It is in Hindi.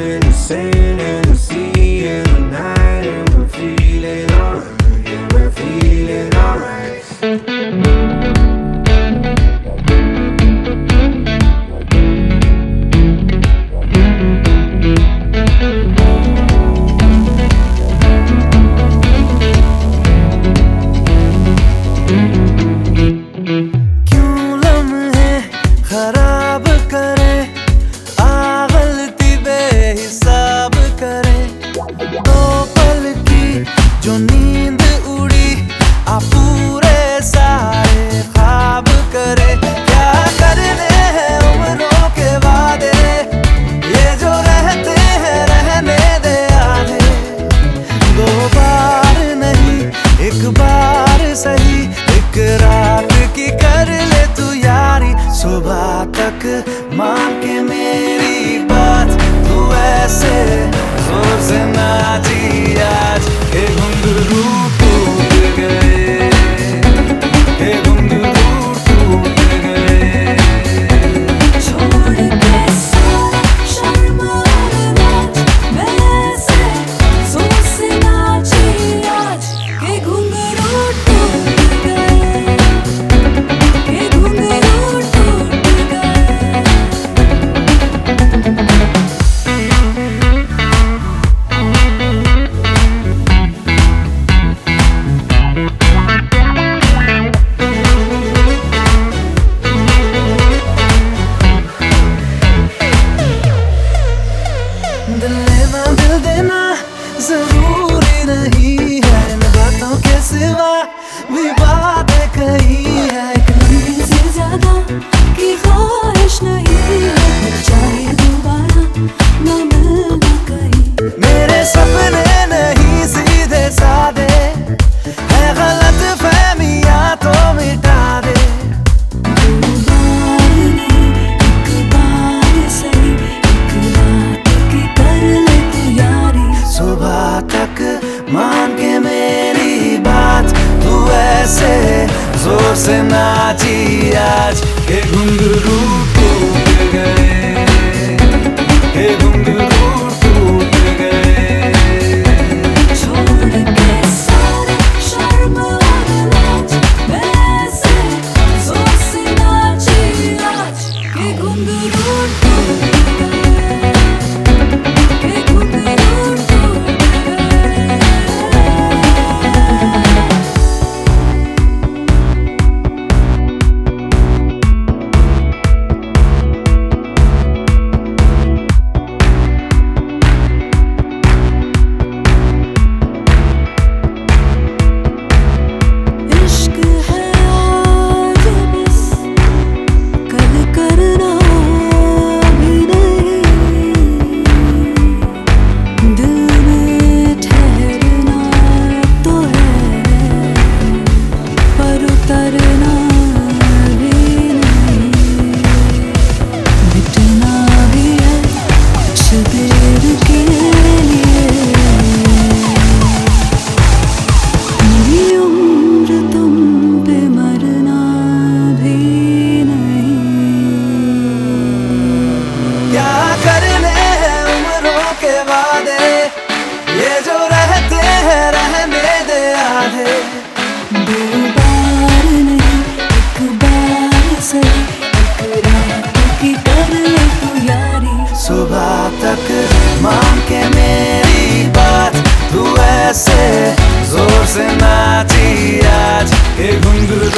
in the sand की जो नींद उड़ी आ पूरे सारे क्या करने हैं के ये जो रहते हैं रहने दे दो बार नहीं, एक बार सही। एक की कर ले तू यारी, सुबह तक मान के मेरी ऐसे ज़ोर से नाची आज के घुंघरू दिल लेना दिल देना ज़रूरी नहीं है। इन बातों के सिवा भी बातें कही है से नाची आज। के घुंघरू टूट गए। के घुंघरू टूट गए। छोड़ सुबह तक मान के मेरी बात तू ऐसे ज़ोर से नाची आज के घुंघरू